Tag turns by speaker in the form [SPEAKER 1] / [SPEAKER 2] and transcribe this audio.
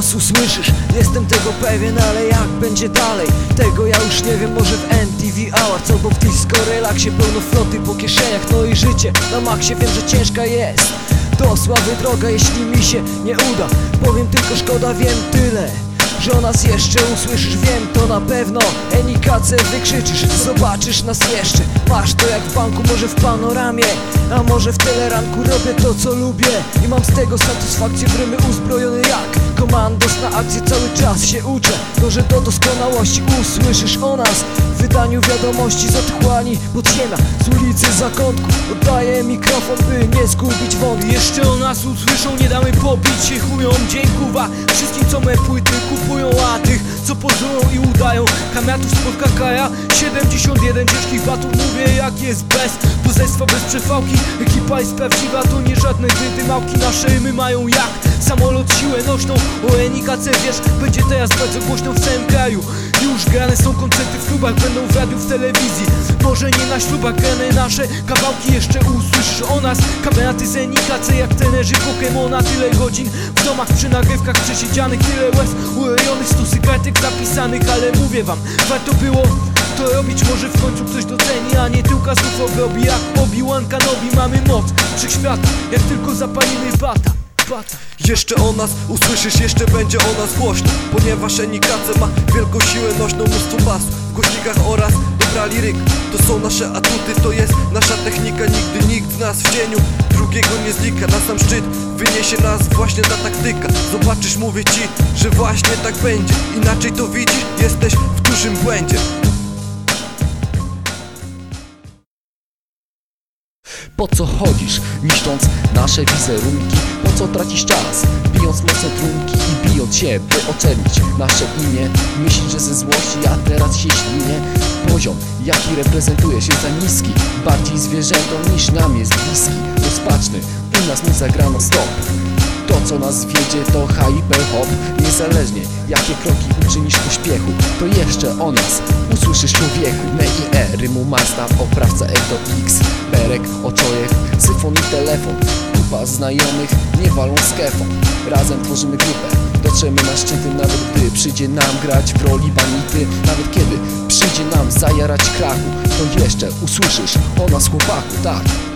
[SPEAKER 1] nas usłyszysz. Jestem tego pewien, ale jak będzie dalej? Tego ja już nie wiem, może w NTV Awards Albo w disco relaksie pełno floty po kieszeniach. No i życie na maksie wiem, że ciężka jest. Do sławy droga, jeśli mi się nie uda. Powiem tylko szkoda, wiem tyle że o nas jeszcze usłyszysz, wiem to na pewno. Enikace wykrzyczysz, zobaczysz nas jeszcze. Masz to jak w banku, może w panoramie. A może w teleranku robię to co lubię. I mam z tego satysfakcję, w rymy uzbrojony jak Komandos na akcję cały czas się uczę. Że do doskonałości usłyszysz o nas W wydaniu wiadomości z otchłani podziemia Z ulicy zakątku oddaję mikrofon, by nie zgubić wątku.
[SPEAKER 2] Jeszcze o nas usłyszą, nie damy pobić się chujom. Dziękuwa wszystkim co me płyty kupują A tych co pozują i udają. Kamiatów spod kakaja 71 ciężkich batów mówię jak jest bez Pozeństwa bez przefałki. Ekipa jest prawdziwa to nie żadne wydymałki Nasze. Rymy mają jak samolot siłę nośną. O Enikace wiesz będzie teraz bardzo głośno w całym kraju. Już grane są koncerty w klubach Będą w radiu, w telewizji. Może nie na ślubach grane nasze kawałki. Jeszcze usłyszysz o nas. Kameraty z Enikace jak trenerzy Pokemona. Tyle godzin w domach przy nagrywkach przesiedzianych Tyle łez. Ulejonych, stosy kartek zapisanych Ale mówię wam, warto było to robić. Może w końcu ktoś doceni, a nie tyłka znów obrobi Jak Obi-Wan Kenobi mamy moc wszechświata Jak tylko zapalimy bata, bata.
[SPEAKER 3] Jeszcze o nas usłyszysz, jeszcze będzie o nas głośno Ponieważ Enikace ma wielką siłę nośną mnóstwo bas W głośnikach oraz To są nasze atuty, to jest nasza technika Nigdy nikt z nas w cieniu drugiego nie zlika Na sam szczyt wyniesie nas właśnie ta taktyka Zobaczysz, mówię ci, że właśnie tak będzie Inaczej to widzisz, jesteś w dużym błędzie
[SPEAKER 4] Po co chodzisz, niszcząc nasze wizerunki? Po co tracisz czas, bijąc mocne trunki i bijąc się, by oczernić nasze imię? Myślisz, że ze złości ja teraz się ślinię? Poziom, jaki reprezentujesz jest za niski. Bardziej zwierzętom niż nam jest bliski. Rozpaczny, u nas nie zagrano stop. To co nas wiedzie to hyperhop. Niezależnie jakie kroki uczynisz pośpiechu To jeszcze o nas usłyszysz człowieku. Me i E, rymu master, oprawca do X. Berek, oczojek, syfon i telefon Kupa znajomych, nie walą z kefą. Razem tworzymy grupę Dotrzemy na szczyty. Nawet gdy przyjdzie nam grać w roli banity Nawet kiedy przyjdzie nam zajarać kraku To jeszcze usłyszysz o nas chłopaku, tak